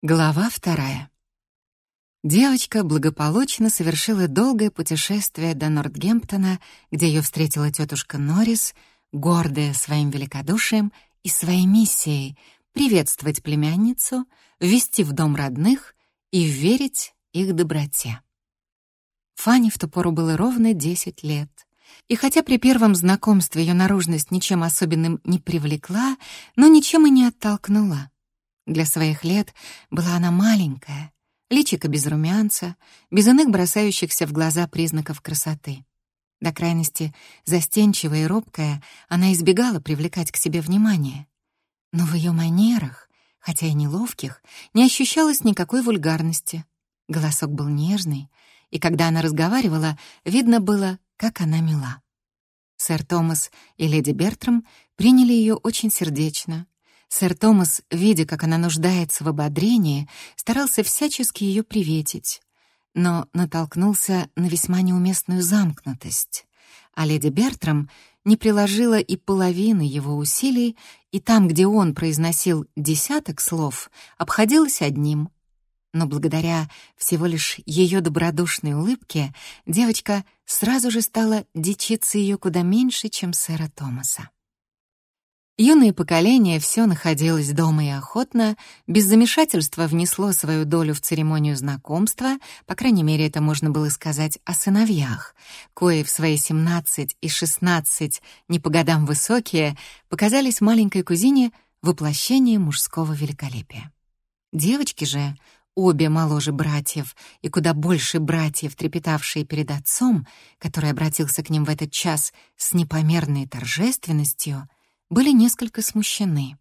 Глава вторая. Девочка благополучно совершила долгое путешествие до Нортгемптона, где ее встретила тетушка Норрис, гордая своим великодушием и своей миссией приветствовать племянницу, ввести в дом родных и верить их доброте. Фанни в ту пору было ровно 10 лет. И хотя при первом знакомстве ее наружность ничем особенным не привлекла, но ничем и не оттолкнула. Для своих лет была она маленькая, личико без румянца, без иных бросающихся в глаза признаков красоты. До крайности застенчивая и робкая, она избегала привлекать к себе внимание. Но в ее манерах, хотя и неловких, не ощущалось никакой вульгарности. Голосок был нежный, и когда она разговаривала, видно было, как она мила. Сэр Томас и леди Бертрам приняли ее очень сердечно, Сэр Томас, видя, как она нуждается в ободрении, старался всячески ее приветить, но натолкнулся на весьма неуместную замкнутость. А леди Бертрам не приложила и половины его усилий, и там, где он произносил десяток слов, обходилась одним. Но благодаря всего лишь ее добродушной улыбке девочка сразу же стала дичиться ее куда меньше, чем сэра Томаса. Юное поколение все находилось дома и охотно, без замешательства внесло свою долю в церемонию знакомства, по крайней мере, это можно было сказать о сыновьях, кои в свои 17 и 16, не по годам высокие, показались маленькой кузине воплощение мужского великолепия. Девочки же, обе моложе братьев и куда больше братьев, трепетавшие перед отцом, который обратился к ним в этот час с непомерной торжественностью — были несколько смущены.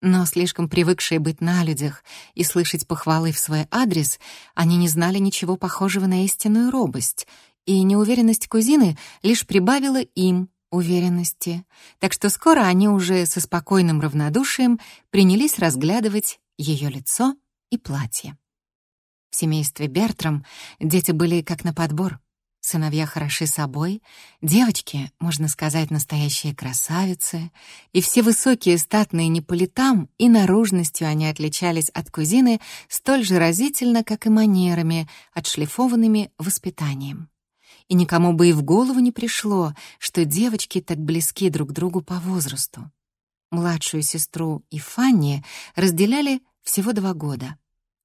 Но слишком привыкшие быть на людях и слышать похвалы в свой адрес, они не знали ничего похожего на истинную робость, и неуверенность кузины лишь прибавила им уверенности, так что скоро они уже со спокойным равнодушием принялись разглядывать ее лицо и платье. В семействе Бертрам дети были как на подбор. Сыновья хороши собой, девочки, можно сказать, настоящие красавицы, и все высокие статные не по летам, и наружностью они отличались от кузины столь же разительно, как и манерами, отшлифованными воспитанием. И никому бы и в голову не пришло, что девочки так близки друг другу по возрасту. Младшую сестру и Фанни разделяли всего два года.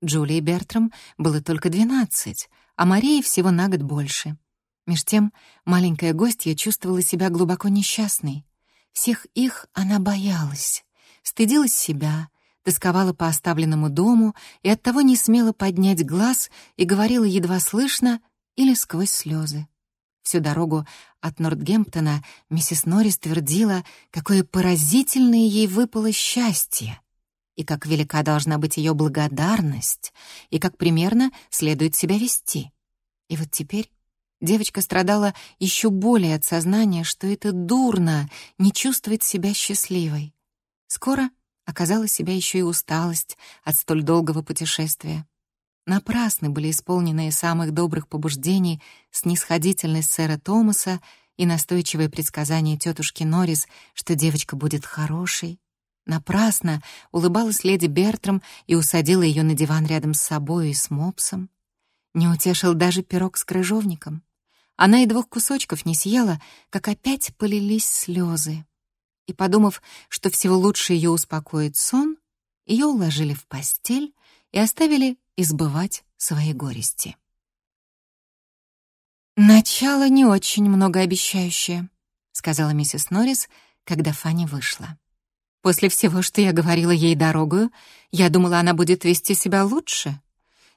Джулии Бертрам было только двенадцать, а Марии всего на год больше — Меж тем маленькая гостья чувствовала себя глубоко несчастной. Всех их она боялась, стыдилась себя, тосковала по оставленному дому и оттого не смела поднять глаз и говорила едва слышно или сквозь слезы. Всю дорогу от Нортгемптона миссис Норрис твердила, какое поразительное ей выпало счастье, и как велика должна быть ее благодарность, и как примерно следует себя вести. И вот теперь Девочка страдала еще более от сознания, что это дурно не чувствовать себя счастливой. Скоро оказала себя еще и усталость от столь долгого путешествия. Напрасны были исполненные самых добрых побуждений снисходительность сэра Томаса и настойчивое предсказание тетушки Норрис, что девочка будет хорошей. Напрасно улыбалась леди Бертрам и усадила ее на диван рядом с собой и с мопсом. Не утешил даже пирог с крыжовником. Она и двух кусочков не съела, как опять полились слезы. И, подумав, что всего лучше ее успокоит сон, ее уложили в постель и оставили избывать свои горести. «Начало не очень многообещающее», — сказала миссис Норрис, когда Фанни вышла. «После всего, что я говорила ей дорогою, я думала, она будет вести себя лучше,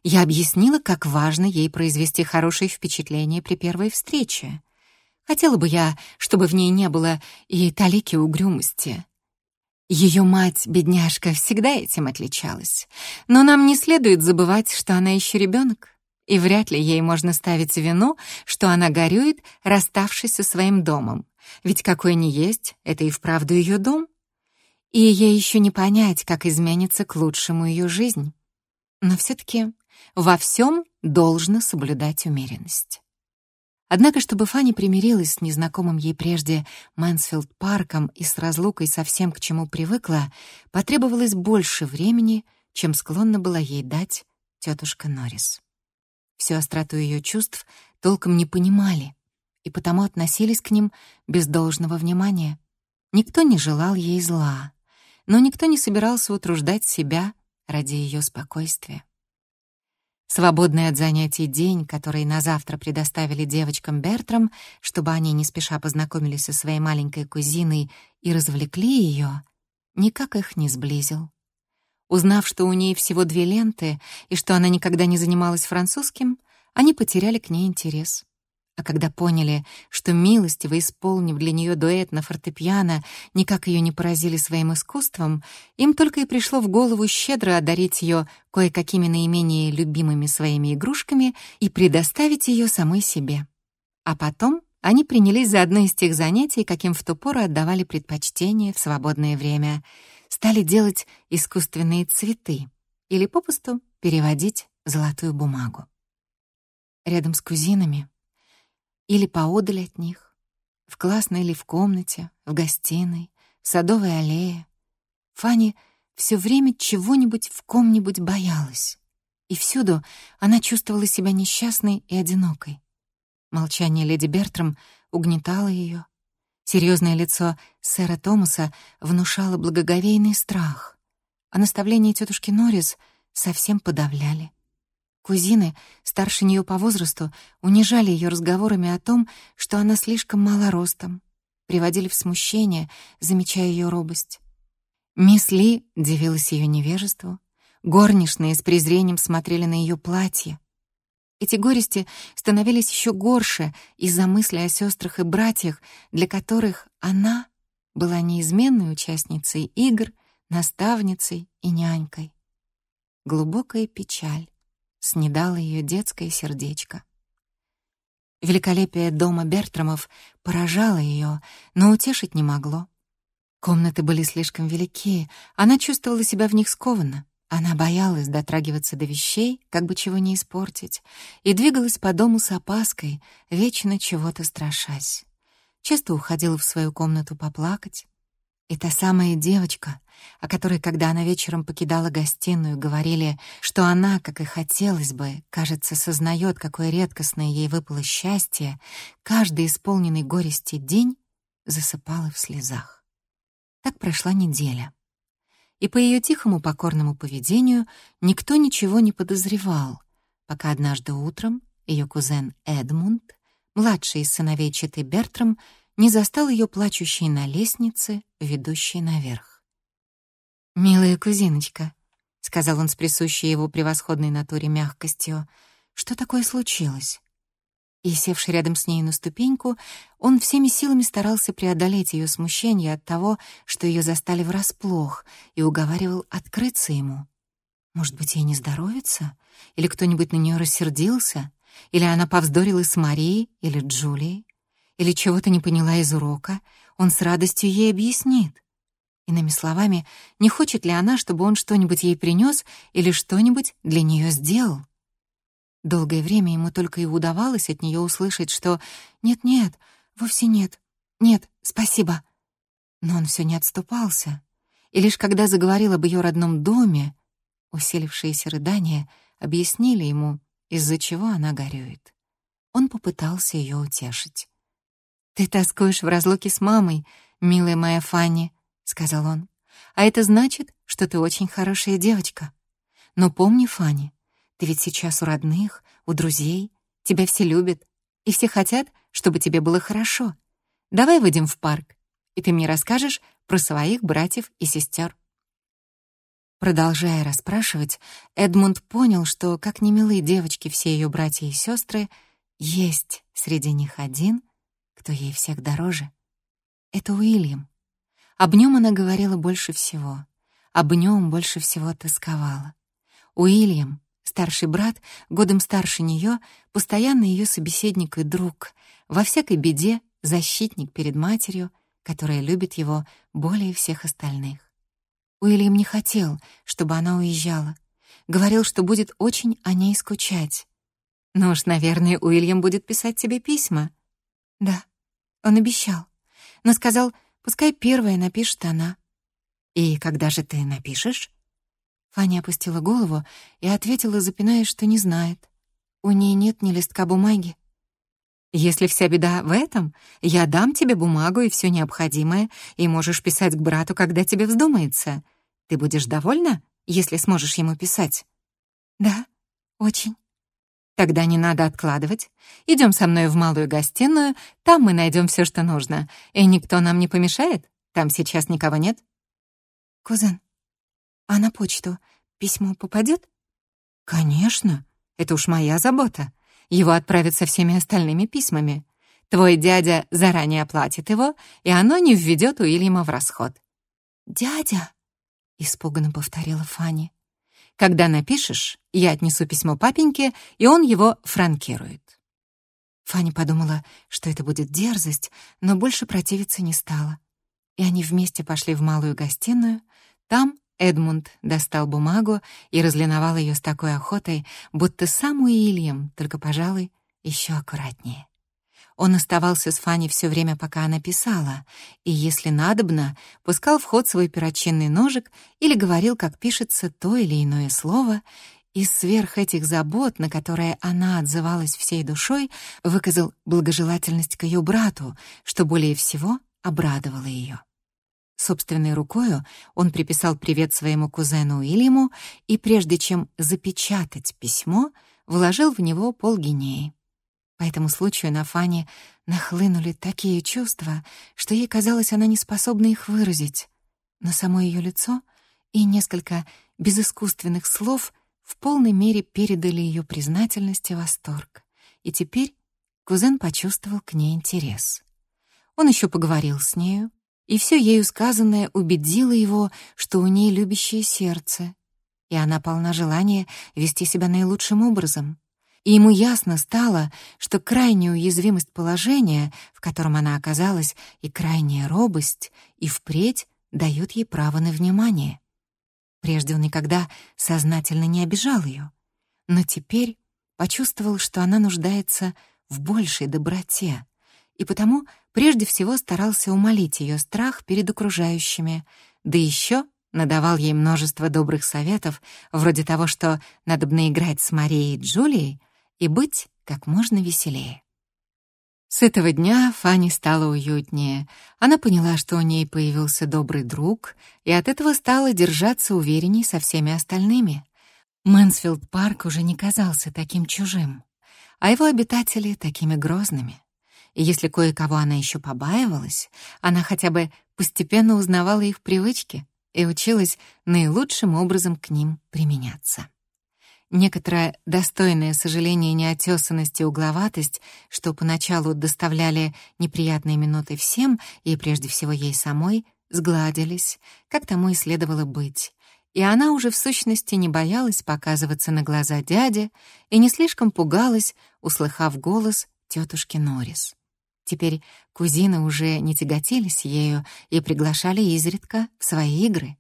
я объяснила, как важно ей произвести хорошее впечатление при первой встрече. Хотела бы я, чтобы в ней не было и талики угрюмости. Ее мать, бедняжка, всегда этим отличалась. Но нам не следует забывать, что она еще ребенок, и вряд ли ей можно ставить вину, что она горюет, расставшись со своим домом. Ведь какой ни есть, это и вправду ее дом. И ей еще не понять, как изменится к лучшему ее жизнь. Но все-таки во всем должно соблюдать умеренность. Однако, чтобы Фанни примирилась с незнакомым ей прежде Мэнсфилд-парком и с разлукой со всем, к чему привыкла, потребовалось больше времени, чем склонна была ей дать тетушка Норрис. Всю остроту ее чувств толком не понимали и потому относились к ним без должного внимания. Никто не желал ей зла, но никто не собирался утруждать себя ради ее спокойствия. Свободный от занятий день, который на завтра предоставили девочкам Бертрам, чтобы они не спеша познакомились со своей маленькой кузиной и развлекли ее, никак их не сблизил. Узнав, что у ней всего две ленты и что она никогда не занималась французским, они потеряли к ней интерес. А когда поняли, что милостиво исполнив для нее дуэт на фортепиано, никак ее не поразили своим искусством, им только и пришло в голову щедро одарить ее кое-какими наименее любимыми своими игрушками и предоставить ее самой себе. А потом они принялись за одно из тех занятий, каким в ту пору отдавали предпочтение в свободное время. Стали делать искусственные цветы или попросту переводить золотую бумагу. Рядом с кузинами или поодаль от них, в классной или в комнате, в гостиной, в садовой аллее. Фанни все время чего-нибудь в ком-нибудь боялась, и всюду она чувствовала себя несчастной и одинокой. Молчание леди Бертрам угнетало ее. Серьезное лицо сэра Томаса внушало благоговейный страх, а наставления тетушки Норрис совсем подавляли. Кузины, старше нее по возрасту, унижали ее разговорами о том, что она слишком мала ростом, приводили в смущение, замечая ее робость. Мисс Ли дивилась ее невежеству, горничные с презрением смотрели на ее платье. Эти горести становились еще горше из-за мысли о сестрах и братьях, для которых она была неизменной участницей игр, наставницей и нянькой. Глубокая печаль снедало ее детское сердечко. Великолепие дома Бертрамов поражало ее, но утешить не могло. Комнаты были слишком велики, она чувствовала себя в них скованно. Она боялась дотрагиваться до вещей, как бы чего не испортить, и двигалась по дому с опаской, вечно чего-то страшась. Часто уходила в свою комнату поплакать, и самая девочка, о которой, когда она вечером покидала гостиную, говорили, что она, как и хотелось бы, кажется, сознает, какое редкостное ей выпало счастье, каждый исполненный горести день засыпала в слезах. Так прошла неделя. И по ее тихому покорному поведению никто ничего не подозревал, пока однажды утром ее кузен Эдмунд, младший из сыновей Читы Бертрам, не застал ее плачущей на лестнице, ведущей наверх. «Милая кузиночка», — сказал он с присущей его превосходной натуре мягкостью, — «что такое случилось?» И, севший рядом с ней на ступеньку, он всеми силами старался преодолеть ее смущение от того, что ее застали врасплох, и уговаривал открыться ему. Может быть, ей не здоровится? Или кто-нибудь на нее рассердился? Или она повздорила с Марией или Джулией? Или чего-то не поняла из урока, он с радостью ей объяснит. Иными словами, не хочет ли она, чтобы он что-нибудь ей принес или что-нибудь для нее сделал? Долгое время ему только и удавалось от нее услышать, что «нет-нет, вовсе нет, нет, спасибо». Но он все не отступался, и лишь когда заговорил об ее родном доме, усилившиеся рыдания объяснили ему, из-за чего она горюет. Он попытался ее утешить. «Ты тоскуешь в разлуке с мамой, милая моя Фанни», — сказал он. «А это значит, что ты очень хорошая девочка. Но помни, Фанни, ты ведь сейчас у родных, у друзей, тебя все любят, и все хотят, чтобы тебе было хорошо. Давай выйдем в парк, и ты мне расскажешь про своих братьев и сестер». Продолжая расспрашивать, Эдмунд понял, что, как не милые девочки все ее братья и сестры, есть среди них один, кто ей всех дороже. Это Уильям. Об нем она говорила больше всего. Об нем больше всего тосковала. Уильям, старший брат, годом старше нее, постоянно ее собеседник и друг, во всякой беде защитник перед матерью, которая любит его более всех остальных. Уильям не хотел, чтобы она уезжала. Говорил, что будет очень о ней скучать. Ну уж, наверное, Уильям будет писать тебе письма. Да, он обещал, но сказал, пускай первая напишет она. И когда же ты напишешь? Фаня опустила голову и ответила, запинаясь, что не знает. У ней нет ни листка бумаги. Если вся беда в этом, я дам тебе бумагу и все необходимое, и можешь писать к брату, когда тебе вздумается. Ты будешь довольна, если сможешь ему писать? Да, очень. Тогда не надо откладывать. Идем со мной в малую гостиную, там мы найдем все, что нужно. И никто нам не помешает? Там сейчас никого нет? Кузен, а на почту письмо попадет? Конечно, это уж моя забота. Его отправят со всеми остальными письмами. Твой дядя заранее оплатит его, и оно не введет Уильяма в расход. «Дядя?» — испуганно повторила Фанни. Когда напишешь, я отнесу письмо папеньке, и он его франкирует». Фанни подумала, что это будет дерзость, но больше противиться не стала. И они вместе пошли в малую гостиную. Там Эдмунд достал бумагу и разлиновал ее с такой охотой, будто сам Уильям, только, пожалуй, еще аккуратнее. Он оставался с Фанни все время, пока она писала, и, если надобно, пускал в ход свой перочинный ножик или говорил, как пишется то или иное слово, и сверх этих забот, на которые она отзывалась всей душой, выказал благожелательность к ее брату, что более всего обрадовало ее. Собственной рукою он приписал привет своему кузену Уильяму и, прежде чем запечатать письмо, вложил в него полгинеи. По этому случаю на Фане нахлынули такие чувства, что ей казалось, она не способна их выразить. Но само ее лицо и несколько безыскусственных слов в полной мере передали ее признательность и восторг. И теперь кузен почувствовал к ней интерес. Он еще поговорил с нею, и все ею сказанное убедило его, что у ней любящее сердце, и она полна желания вести себя наилучшим образом и ему ясно стало, что крайняя уязвимость положения, в котором она оказалась, и крайняя робость, и впредь дают ей право на внимание. Прежде он никогда сознательно не обижал ее, но теперь почувствовал, что она нуждается в большей доброте, и потому прежде всего старался умолить ее страх перед окружающими, да еще надавал ей множество добрых советов, вроде того, что надо бы играть с Марией и Джулией, и быть как можно веселее. С этого дня Фанни стала уютнее. Она поняла, что у ней появился добрый друг, и от этого стала держаться уверенней со всеми остальными. Мэнсфилд парк уже не казался таким чужим, а его обитатели — такими грозными. И если кое-кого она еще побаивалась, она хотя бы постепенно узнавала их привычки и училась наилучшим образом к ним применяться. Некоторое достойное сожаление неотесанность и угловатость, что поначалу доставляли неприятные минуты всем, и прежде всего ей самой, сгладились, как тому и следовало быть. И она уже в сущности не боялась показываться на глаза дяде и не слишком пугалась, услыхав голос тетушки Норрис. Теперь кузины уже не тяготились ею и приглашали изредка в свои игры.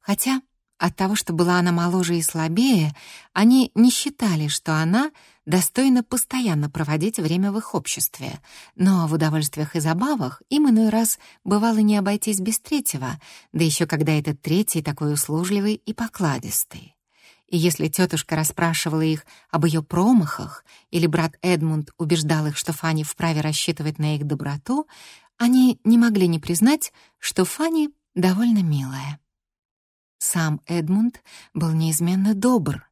Хотя от того, что была она моложе и слабее, они не считали, что она достойна постоянно проводить время в их обществе. Но в удовольствиях и забавах им иной раз бывало не обойтись без третьего, да еще когда этот третий такой услужливый и покладистый. И если тетушка расспрашивала их об ее промахах, или брат Эдмунд убеждал их, что Фанни вправе рассчитывать на их доброту, они не могли не признать, что Фанни довольно милая. Сам Эдмунд был неизменно добр,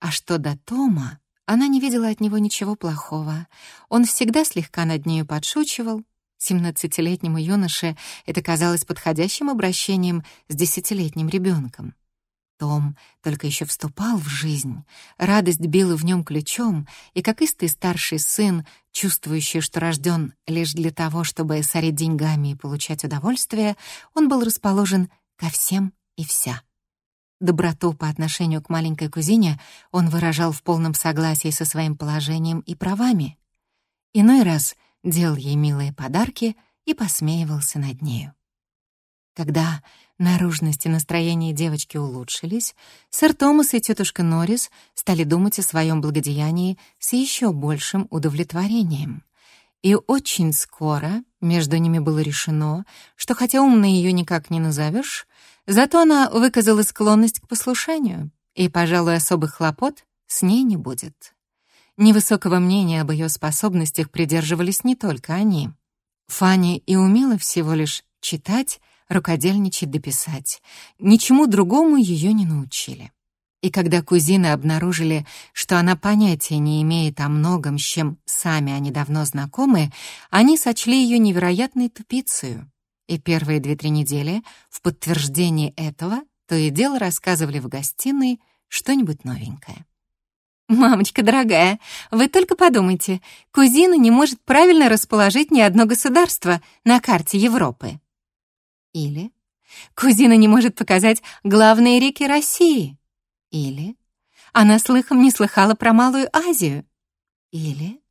а что до Тома, она не видела от него ничего плохого. Он всегда слегка над нею подшучивал. Семнадцатилетнему юноше это казалось подходящим обращением с десятилетним ребенком. Том только еще вступал в жизнь, радость била в нем ключом, и как истый старший сын, чувствующий, что рожден лишь для того, чтобы сорить деньгами и получать удовольствие, он был расположен ко всем и вся. Доброту по отношению к маленькой кузине он выражал в полном согласии со своим положением и правами. Иной раз делал ей милые подарки и посмеивался над нею. Когда наружность и настроение девочки улучшились, сэр Томас и тетушка Норрис стали думать о своем благодеянии с еще большим удовлетворением. И очень скоро между ними было решено, что хотя умной ее никак не назовешь, Зато она выказала склонность к послушанию, и, пожалуй, особых хлопот с ней не будет. Невысокого мнения об ее способностях придерживались не только они. Фанни и умела всего лишь читать, рукодельничать да писать. Ничему другому ее не научили. И когда кузины обнаружили, что она понятия не имеет о многом, с чем сами они давно знакомы, они сочли ее невероятной тупицей. И первые две-три недели в подтверждение этого то и дело рассказывали в гостиной что-нибудь новенькое. «Мамочка дорогая, вы только подумайте, кузина не может правильно расположить ни одно государство на карте Европы». Или «Кузина не может показать главные реки России». Или «Она слыхом не слыхала про Малую Азию». Или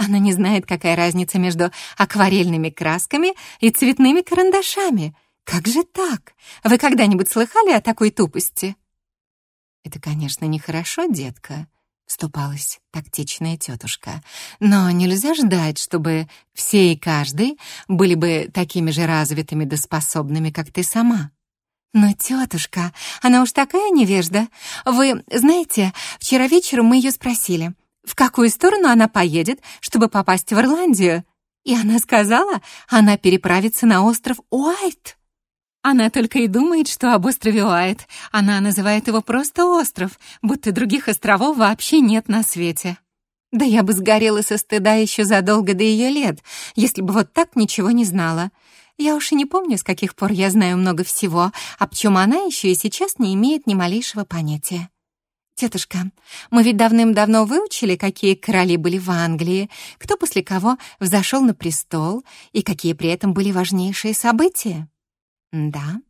«Она не знает, какая разница между акварельными красками и цветными карандашами». Как же так? Вы когда-нибудь слыхали о такой тупости? Это, конечно, нехорошо, детка, вступалась тактичная тетушка. Но нельзя ждать, чтобы все и каждый были бы такими же развитыми да способными, как ты сама. Но тетушка, она уж такая невежда. Вы знаете, вчера вечером мы ее спросили, в какую сторону она поедет, чтобы попасть в Ирландию. И она сказала, она переправится на остров Уайт. Она только и думает, что об острове Уайт. Она называет его просто остров, будто других островов вообще нет на свете. Да я бы сгорела со стыда еще задолго до ее лет, если бы вот так ничего не знала. Я уж и не помню, с каких пор я знаю много всего, а почему она еще и сейчас не имеет ни малейшего понятия. «Тетушка, мы ведь давным-давно выучили, какие короли были в Англии, кто после кого взошел на престол и какие при этом были важнейшие события». «Да,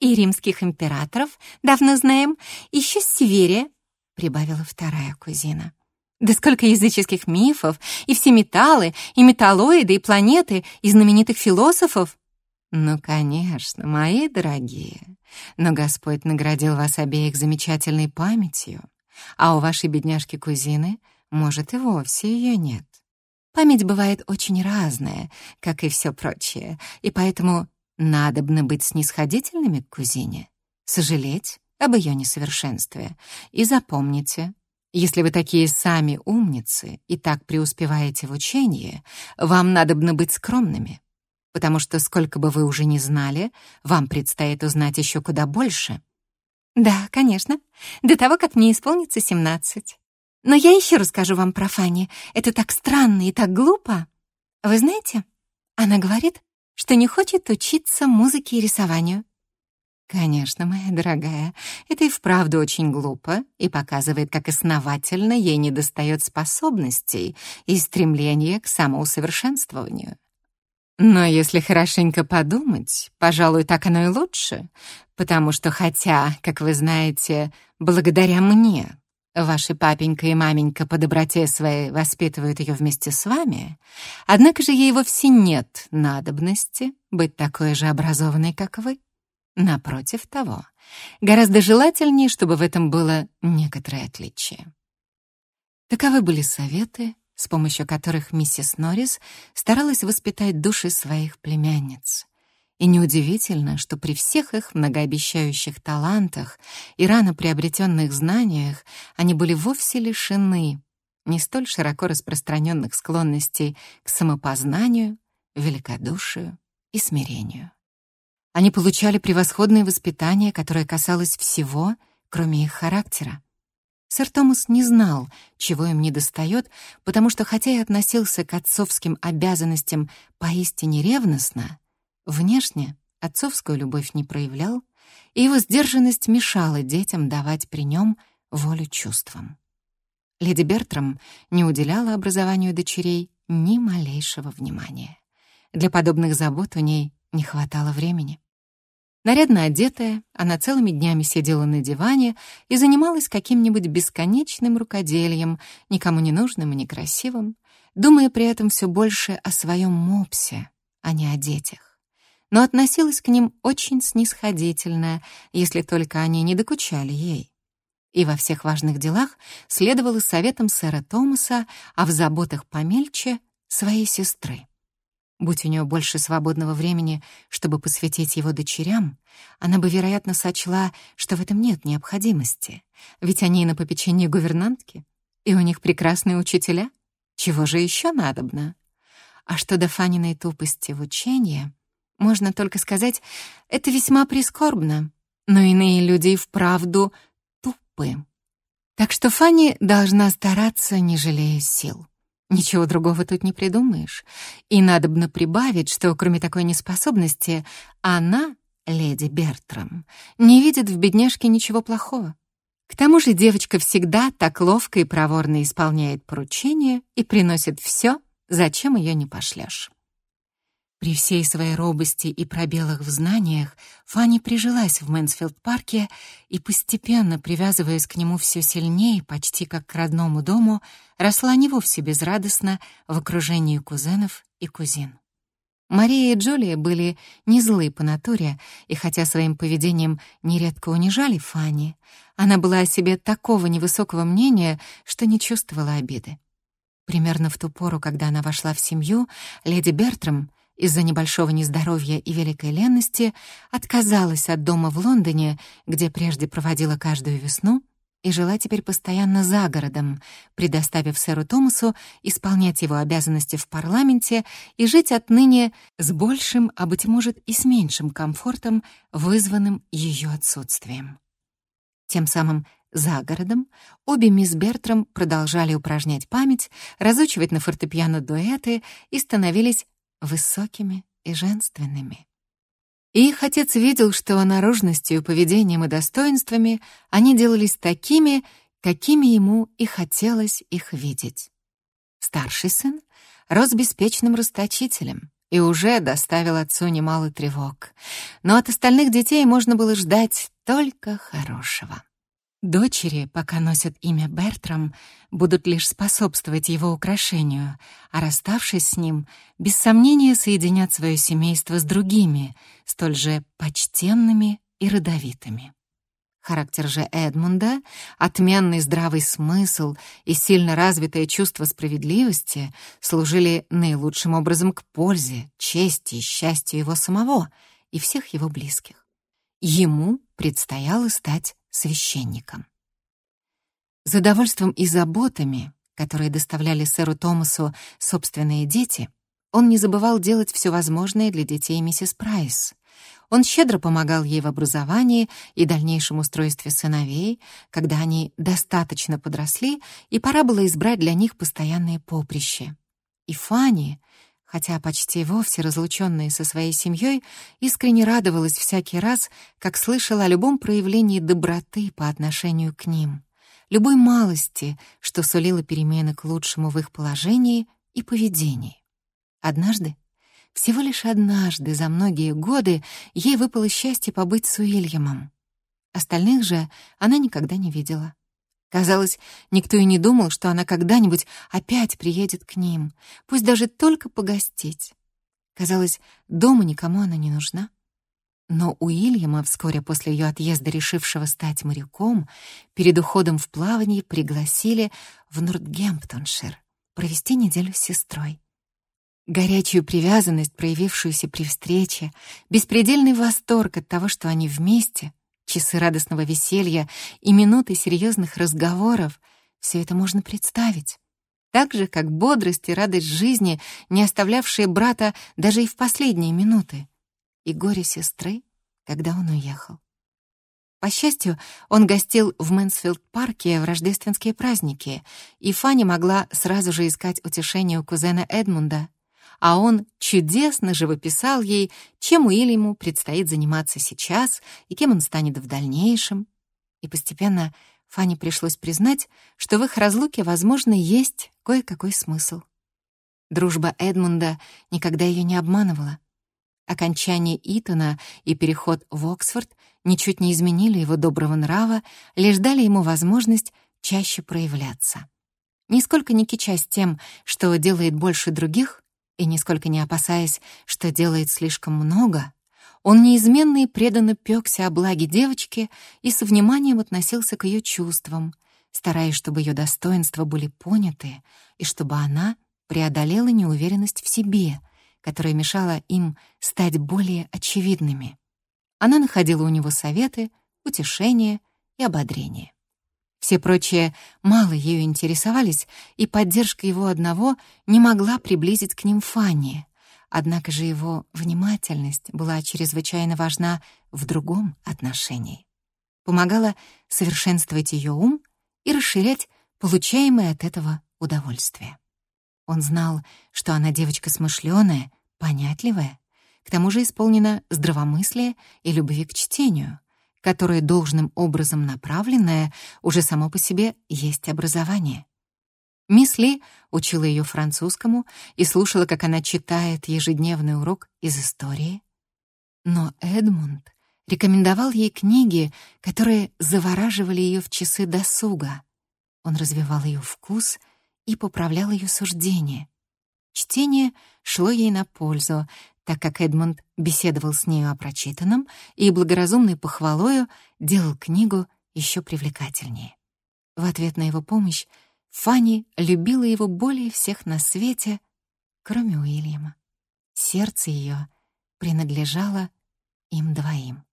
и римских императоров давно знаем, еще с Северия», — прибавила вторая кузина. «Да сколько языческих мифов, и все металлы, и металлоиды, и планеты, и знаменитых философов!» «Ну, конечно, мои дорогие, но Господь наградил вас обеих замечательной памятью, а у вашей бедняжки-кузины, может, и вовсе ее нет. Память бывает очень разная, как и все прочее, и поэтому Надобно быть снисходительными к кузине, сожалеть об ее несовершенстве. И запомните, если вы такие сами умницы и так преуспеваете в учении, вам надобно быть скромными, потому что сколько бы вы уже ни знали, вам предстоит узнать еще куда больше. Да, конечно, до того, как мне исполнится семнадцать. Но я еще расскажу вам про Фанни. Это так странно и так глупо. Вы знаете, она говорит, что не хочет учиться музыке и рисованию. Конечно, моя дорогая, это и вправду очень глупо и показывает, как основательно ей недостает способностей и стремления к самоусовершенствованию. Но если хорошенько подумать, пожалуй, так оно и лучше, потому что хотя, как вы знаете, благодаря мне Ваши папенька и маменька по доброте своей воспитывают ее вместе с вами, однако же ей вовсе нет надобности быть такой же образованной, как вы. Напротив того, гораздо желательнее, чтобы в этом было некоторое отличие. Таковы были советы, с помощью которых миссис Норрис старалась воспитать души своих племянниц. И неудивительно, что при всех их многообещающих талантах и рано приобретенных знаниях они были вовсе лишены не столь широко распространенных склонностей к самопознанию, великодушию и смирению. Они получали превосходное воспитание, которое касалось всего, кроме их характера. Сэр Томас не знал, чего им недостает, потому что, хотя и относился к отцовским обязанностям поистине ревностно, Внешне отцовскую любовь не проявлял, и его сдержанность мешала детям давать при нем волю чувствам. Леди Бертрам не уделяла образованию дочерей ни малейшего внимания. Для подобных забот у ней не хватало времени. Нарядно одетая, она целыми днями сидела на диване и занималась каким-нибудь бесконечным рукоделием, никому не нужным и некрасивым, думая при этом все больше о своем мопсе, а не о детях но относилась к ним очень снисходительно, если только они не докучали ей. И во всех важных делах следовала советам сэра Томаса, а в заботах помельче — своей сестры. Будь у нее больше свободного времени, чтобы посвятить его дочерям, она бы, вероятно, сочла, что в этом нет необходимости, ведь они на попечении гувернантки, и у них прекрасные учителя. Чего же еще надобно? А что до Фаниной тупости в учении, можно только сказать, это весьма прискорбно, но иные люди и вправду тупы. Так что Фанни должна стараться, не жалея сил. Ничего другого тут не придумаешь. И надобно прибавить, что кроме такой неспособности, она, леди Бертрам, не видит в бедняжке ничего плохого. К тому же девочка всегда так ловко и проворно исполняет поручения и приносит все, зачем ее не пошлешь. При всей своей робости и пробелах в знаниях Фанни прижилась в Мэнсфилд-парке и, постепенно привязываясь к нему все сильнее, почти как к родному дому, росла не вовсе безрадостно в окружении кузенов и кузин. Мария и Джулия были не злы по натуре, и хотя своим поведением нередко унижали Фанни, она была о себе такого невысокого мнения, что не чувствовала обиды. Примерно в ту пору, когда она вошла в семью, леди Бертрам — из-за небольшого нездоровья и великой ленности отказалась от дома в Лондоне, где прежде проводила каждую весну, и жила теперь постоянно за городом, предоставив сэру Томасу исполнять его обязанности в парламенте и жить отныне с большим, а, быть может, и с меньшим комфортом, вызванным ее отсутствием. Тем самым за городом обе мисс Бертрам продолжали упражнять память, разучивать на фортепиано дуэты и становились высокими и женственными. И их отец видел, что наружностью, поведением и достоинствами они делались такими, какими ему и хотелось их видеть. Старший сын рос беспечным расточителем и уже доставил отцу немало тревог, но от остальных детей можно было ждать только хорошего. Дочери, пока носят имя Бертрам, будут лишь способствовать его украшению, а расставшись с ним, без сомнения соединят свое семейство с другими, столь же почтенными и родовитыми. Характер же Эдмунда, отменный здравый смысл и сильно развитое чувство справедливости служили наилучшим образом к пользе, чести и счастью его самого и всех его близких. Ему предстояло стать священником. За довольством и заботами, которые доставляли сэру Томасу собственные дети, он не забывал делать все возможное для детей миссис Прайс. Он щедро помогал ей в образовании и дальнейшем устройстве сыновей, когда они достаточно подросли, и пора было избрать для них постоянное поприще. И Фанни, хотя почти вовсе разлученная со своей семьей, искренне радовалась всякий раз, как слышала о любом проявлении доброты по отношению к ним, любой малости, что сулило перемены к лучшему в их положении и поведении. Однажды, всего лишь однажды за многие годы ей выпало счастье побыть с Уильямом. Остальных же она никогда не видела. Казалось, никто и не думал, что она когда-нибудь опять приедет к ним, пусть даже только погостить. Казалось, дома никому она не нужна. Но Уильяма, вскоре после ее отъезда, решившего стать моряком, перед уходом в плавание пригласили в Нортгемптоншир провести неделю с сестрой. Горячую привязанность, проявившуюся при встрече, беспредельный восторг от того, что они вместе — часы радостного веселья и минуты серьезных разговоров — все это можно представить. Так же, как бодрость и радость жизни, не оставлявшие брата даже и в последние минуты. И горе сестры, когда он уехал. По счастью, он гостил в Мэнсфилд-парке в рождественские праздники, и Фанни могла сразу же искать утешение у кузена Эдмунда, а он чудесно живописал ей, чем Уильяму предстоит заниматься сейчас и кем он станет в дальнейшем. И постепенно Фанни пришлось признать, что в их разлуке, возможно, есть кое-какой смысл. Дружба Эдмунда никогда ее не обманывала. Окончание Итона и переход в Оксфорд ничуть не изменили его доброго нрава, лишь дали ему возможность чаще проявляться. Нисколько не кичась тем, что делает больше других, и нисколько не опасаясь, что делает слишком много, он неизменно и преданно пёкся о благе девочки и со вниманием относился к ее чувствам, стараясь, чтобы ее достоинства были поняты и чтобы она преодолела неуверенность в себе, которая мешала им стать более очевидными. Она находила у него советы, утешение и ободрение. Все прочие мало ею интересовались, и поддержка его одного не могла приблизить к ним Фанни. Однако же его внимательность была чрезвычайно важна в другом отношении. Помогала совершенствовать ее ум и расширять получаемое от этого удовольствие. Он знал, что она девочка смышленая, понятливая, к тому же исполнена здравомыслия и любви к чтению, которое должным образом направленное уже само по себе есть образование. Мисс Ли учила ее французскому и слушала, как она читает ежедневный урок из истории. Но Эдмунд рекомендовал ей книги, которые завораживали ее в часы досуга. Он развивал ее вкус и поправлял ее суждение. Чтение шло ей на пользу, так как Эдмунд беседовал с нею о прочитанном и благоразумной похвалою делал книгу еще привлекательнее. В ответ на его помощь Фанни любила его более всех на свете, кроме Уильяма. Сердце ее принадлежало им двоим.